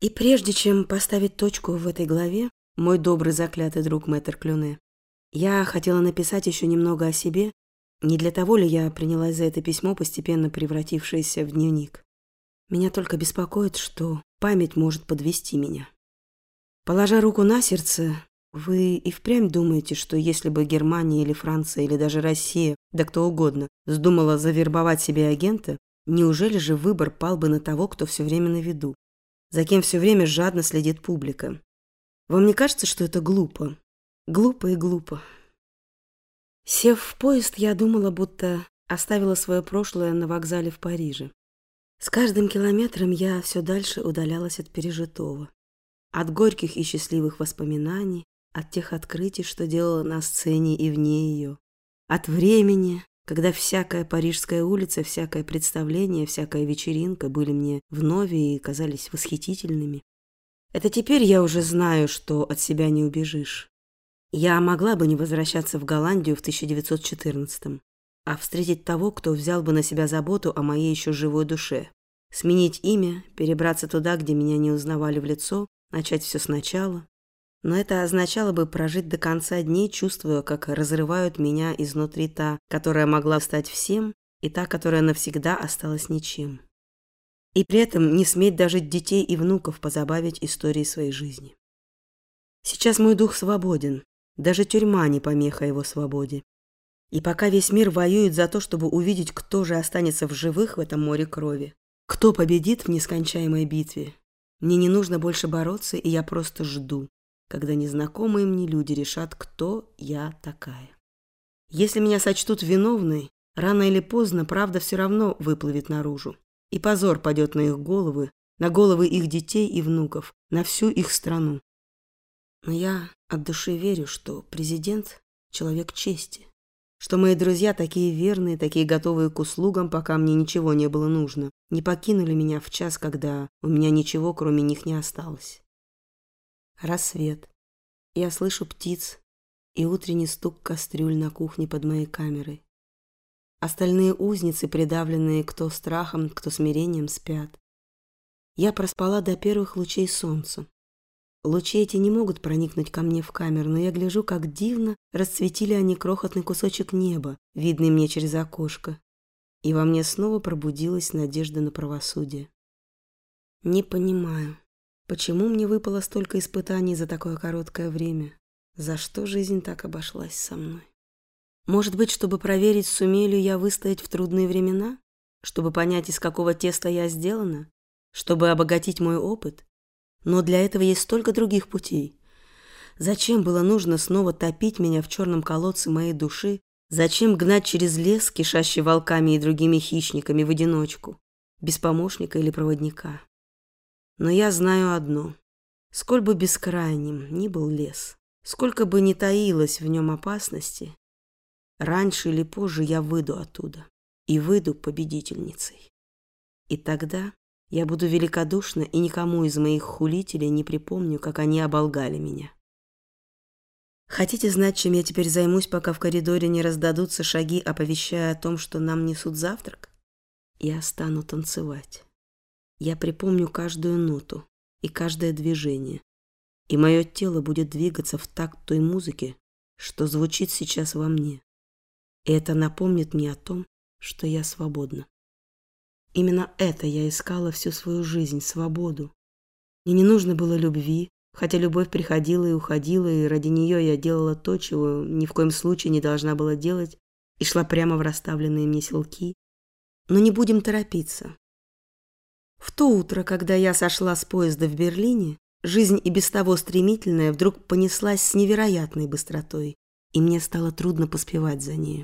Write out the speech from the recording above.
И прежде чем поставить точку в этой главе, мой добрый заклятый друг Мэтр Клюне, я хотела написать еще немного о себе, не для того ли я принялась за это письмо, постепенно превратившееся в дневник. Меня только беспокоит, что память может подвести меня. Положа руку на сердце, вы и впрямь думаете, что если бы Германия или Франция или даже Россия, да кто угодно, вздумала завербовать себе агента, неужели же выбор пал бы на того, кто все время на виду, за кем все время жадно следит публика? Вам не кажется, что это глупо? Глупо и глупо. Сев в поезд, я думала, будто оставила свое прошлое на вокзале в Париже. С каждым километром я все дальше удалялась от пережитого. От горьких и счастливых воспоминаний, от тех открытий, что делала на сцене и вне ее. От времени, когда всякая парижская улица, всякое представление, всякая вечеринка были мне вновь и казались восхитительными. Это теперь я уже знаю, что от себя не убежишь. Я могла бы не возвращаться в Голландию в 1914 а встретить того, кто взял бы на себя заботу о моей еще живой душе. Сменить имя, перебраться туда, где меня не узнавали в лицо, начать все сначала. Но это означало бы прожить до конца дней, чувствуя, как разрывают меня изнутри та, которая могла стать всем, и та, которая навсегда осталась ничем. И при этом не сметь даже детей и внуков позабавить историей своей жизни. Сейчас мой дух свободен, даже тюрьма не помеха его свободе. И пока весь мир воюет за то, чтобы увидеть, кто же останется в живых в этом море крови, кто победит в нескончаемой битве, мне не нужно больше бороться, и я просто жду, когда незнакомые мне люди решат, кто я такая. Если меня сочтут виновной, рано или поздно правда все равно выплывет наружу, и позор падет на их головы, на головы их детей и внуков, на всю их страну. Но я от души верю, что президент – человек чести, что мои друзья такие верные, такие готовые к услугам, пока мне ничего не было нужно, не покинули меня в час, когда у меня ничего, кроме них, не осталось. Рассвет. Я слышу птиц и утренний стук кастрюль на кухне под моей камерой. Остальные узницы, придавленные кто страхом, кто смирением, спят. Я проспала до первых лучей солнца. Лучи эти не могут проникнуть ко мне в камеру, но я гляжу, как дивно расцветили они крохотный кусочек неба, видный мне через окошко. И во мне снова пробудилась надежда на правосудие. Не понимаю, почему мне выпало столько испытаний за такое короткое время? За что жизнь так обошлась со мной? Может быть, чтобы проверить, сумею ли я выстоять в трудные времена? Чтобы понять, из какого теста я сделана? Чтобы обогатить мой опыт? Но для этого есть столько других путей. Зачем было нужно снова топить меня в черном колодце моей души? Зачем гнать через лес, кишащий волками и другими хищниками, в одиночку, без помощника или проводника? Но я знаю одно. Сколь бы бескрайним ни был лес, сколько бы ни таилось в нем опасности, раньше или позже я выйду оттуда и выйду победительницей. И тогда я буду великодушна и никому из моих хулителей не припомню, как они оболгали меня. Хотите знать, чем я теперь займусь, пока в коридоре не раздадутся шаги, оповещая о том, что нам несут завтрак? Я стану танцевать. Я припомню каждую ноту и каждое движение, и мое тело будет двигаться в такт той музыки, что звучит сейчас во мне. И это напомнит мне о том, что я свободна. Именно это я искала всю свою жизнь, свободу. Мне не нужно было любви, хотя любовь приходила и уходила, и ради нее я делала то, чего ни в коем случае не должна была делать, и шла прямо в расставленные мне селки. Но не будем торопиться. В то утро, когда я сошла с поезда в Берлине, жизнь и без того стремительная вдруг понеслась с невероятной быстротой, и мне стало трудно поспевать за нею.